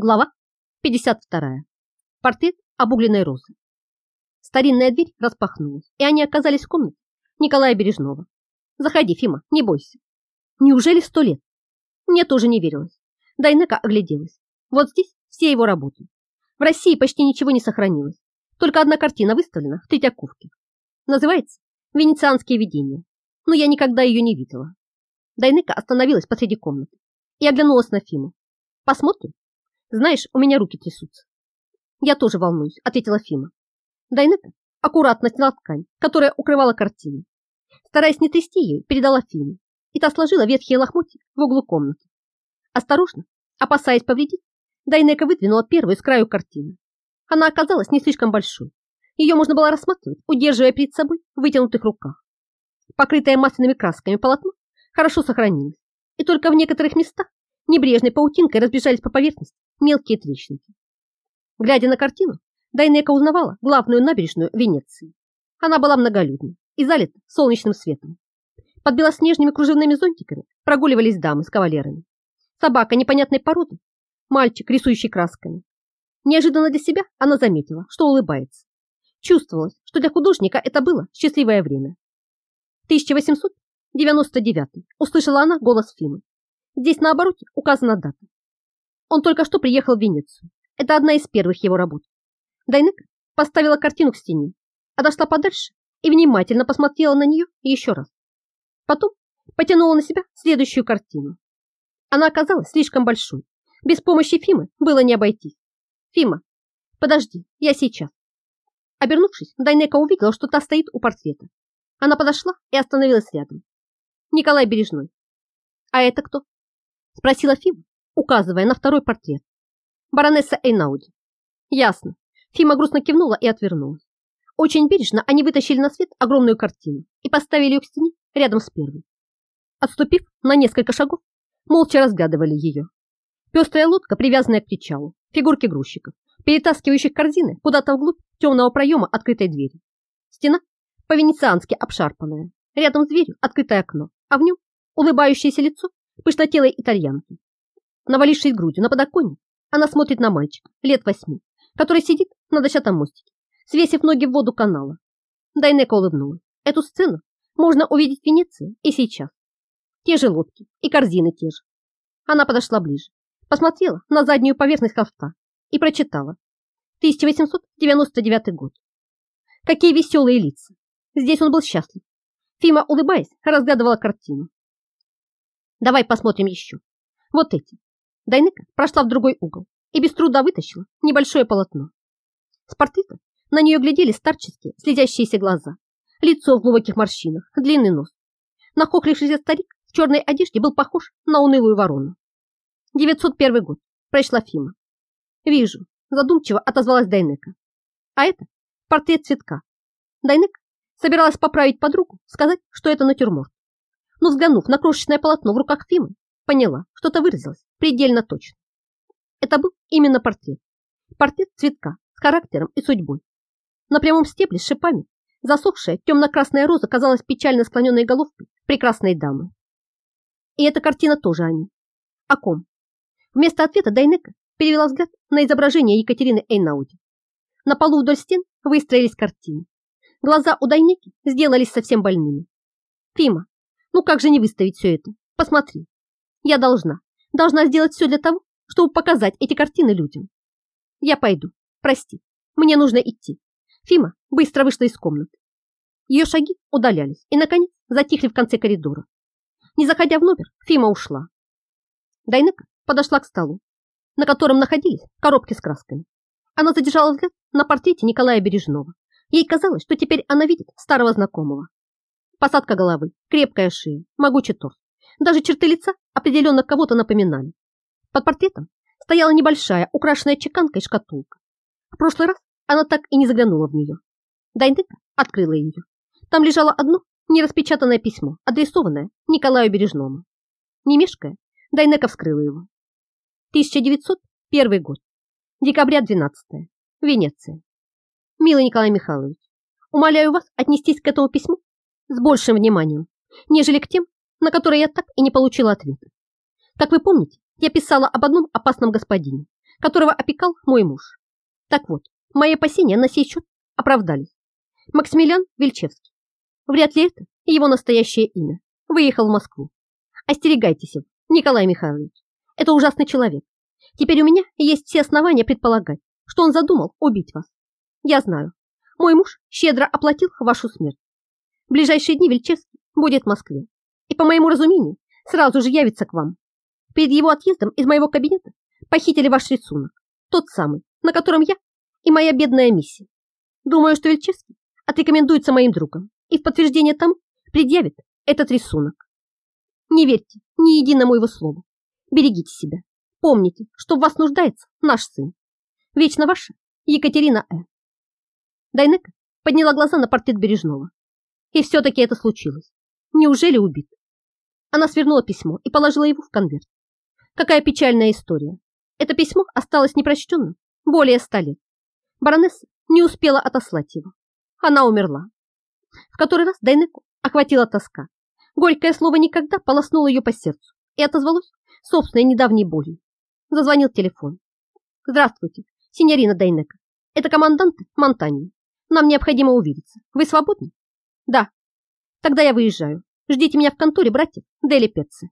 Глава 52. Портрет обугленной розы. Старинная дверь распахнулась, и они оказались в комнате Николая Бережного. Заходи, Фима, не бойся. Неужели сто лет? Мне тоже не верилось. Дайнека огляделась. Вот здесь все его работы. В России почти ничего не сохранилось. Только одна картина выставлена в Третьяковке. Называется «Венецианские видения». Но я никогда ее не видела. Дайнека остановилась посреди комнаты и оглянулась на Фиму. Посмотрим, знаешь, у меня руки трясутся. Я тоже волнуюсь, ответила Фима. Дайнека аккуратно сняла ткань, которая укрывала картину. Стараясь не трясти ее, передала Фиме, и та сложила ветхие лохмотья в углу комнаты. Осторожно, опасаясь повредить, Дайнека выдвинула первую с краю картины. Она оказалась не слишком большой. Ее можно было рассматривать, удерживая перед собой в вытянутых руках. Покрытое масляными красками полотно хорошо сохранилось, и только в некоторых местах небрежной паутинкой разбежались по поверхности мелкие трещинки. Глядя на картину, Дайнека узнавала главную набережную Венеции. Она была многолюдна и залита солнечным светом. Под белоснежными кружевными зонтиками прогуливались дамы с кавалерами. Собака непонятной породы, мальчик, рисующий красками. Неожиданно для себя она заметила, что улыбается. Чувствовалось, что для художника это было счастливое время. 1899 услышала она голос Фимы. Здесь на обороте указана дата. Он только что приехал в Венецию. Это одна из первых его работ. Дайнека поставила картину к стене, отошла подальше и внимательно посмотрела на нее еще раз. Потом потянула на себя следующую картину. Она оказалась слишком большой. Без помощи Фимы было не обойтись. Фима, подожди, я сейчас. Обернувшись, Дайнека увидела, что та стоит у портрета. Она подошла и остановилась рядом. Николай Бережной. А это кто? Спросила Фима, указывая на второй портрет. Баронесса Эйнауди. Ясно. Фима грустно кивнула и отвернулась. Очень бережно они вытащили на свет огромную картину и поставили ее к стене рядом с первой. Отступив на несколько шагов, молча разглядывали ее. Пестрая лодка, привязанная к причалу, фигурки грузчиков, перетаскивающих корзины куда-то вглубь темного проема открытой двери. Стена по-венециански обшарпанная, рядом с дверью открытое окно, а в нем улыбающееся лицо пышнотелой итальянки. Навалившись грудью на подоконник, она смотрит на мальчика лет восьми, который сидит на дощатом мостике, свесив ноги в воду канала. Дайнека улыбнулась. Эту сцену можно увидеть в Венеции и сейчас. Те же лодки и корзины те же. Она подошла ближе, посмотрела на заднюю поверхность холста и прочитала. 1899 год. Какие веселые лица. Здесь он был счастлив. Фима, улыбаясь, разглядывала картину. Давай посмотрим еще. Вот эти. Дайнека прошла в другой угол и без труда вытащила небольшое полотно. С портрета на нее глядели старческие, слезящиеся глаза, лицо в глубоких морщинах, длинный нос. Нахохлившийся старик в черной одежде был похож на унылую ворону. 901 год, пришла Фима. Вижу, задумчиво отозвалась Дайнека. А это портрет цветка. Дайнека собиралась поправить подругу, сказать, что это натюрморт. Но взглянув на крошечное полотно в руках Фимы, поняла, что-то выразилось предельно точно. Это был именно портрет. Портрет цветка с характером и судьбой. На прямом стебле с шипами засохшая темно-красная роза казалась печально склоненной головкой прекрасной дамы. И эта картина тоже они. О ком? Вместо ответа Дайнека перевела взгляд на изображение Екатерины Эйнауди. На полу вдоль стен выстроились картины. Глаза у Дайнеки сделались совсем больными. Фима, ну как же не выставить все это? Посмотри. Я должна, должна сделать все для того, чтобы показать эти картины людям. Я пойду. Прости, мне нужно идти. Фима быстро вышла из комнаты. Ее шаги удалялись и, наконец, затихли в конце коридора. Не заходя в номер, Фима ушла. Дайнека подошла к столу, на котором находились коробки с красками. Она задержала взгляд на портрете Николая Бережного. Ей казалось, что теперь она видит старого знакомого. Посадка головы, крепкая шея, могучий торс. Даже черты лица определенно кого-то напоминали. Под портретом стояла небольшая, украшенная чеканкой шкатулка. В прошлый раз она так и не заглянула в нее. Дайндека открыла ее. Там лежало одно нераспечатанное письмо, адресованное Николаю Бережному. Не мешкая, Дайнека вскрыла его. 1901 год. Декабря 12. Венеция. Милый Николай Михайлович, умоляю вас отнестись к этому письму с большим вниманием, нежели к тем, на которые я так и не получила ответа. Как вы помните, я писала об одном опасном господине, которого опекал мой муж. Так вот, мои опасения на сей счет оправдались. Максимилиан Вильчевский. Вряд ли это его настоящее имя. Выехал в Москву. Остерегайтесь его, Николай Михайлович. Это ужасный человек. Теперь у меня есть все основания предполагать, что он задумал убить вас. Я знаю. Мой муж щедро оплатил вашу смерть. В ближайшие дни Вильчевский будет в Москве. И, по моему разумению, сразу же явится к вам. Перед его отъездом из моего кабинета похитили ваш рисунок. Тот самый, на котором я и моя бедная миссия. Думаю, что Вильчевский отрекомендуется моим другом и в подтверждение тому предъявит этот рисунок. Не верьте ни единому его слову. Берегите себя. Помните, что в вас нуждается наш сын. Вечно ваша Екатерина Э. Дайнека подняла глаза на портрет Бережного. И все-таки это случилось. Неужели убит? Она свернула письмо и положила его в конверт. Какая печальная история. Это письмо осталось непрочтенным более ста лет. Баронесса не успела отослать его. Она умерла. В который раз Дайнеку охватила тоска. Горькое слово никогда полоснуло ее по сердцу и отозвалось собственной недавней болью. Зазвонил телефон. «Здравствуйте, синьорина Дайнека. Это командант Монтани. Нам необходимо увидеться. Вы свободны?» «Да». «Тогда я выезжаю. Ждите меня в конторе братьев Дели Петцы».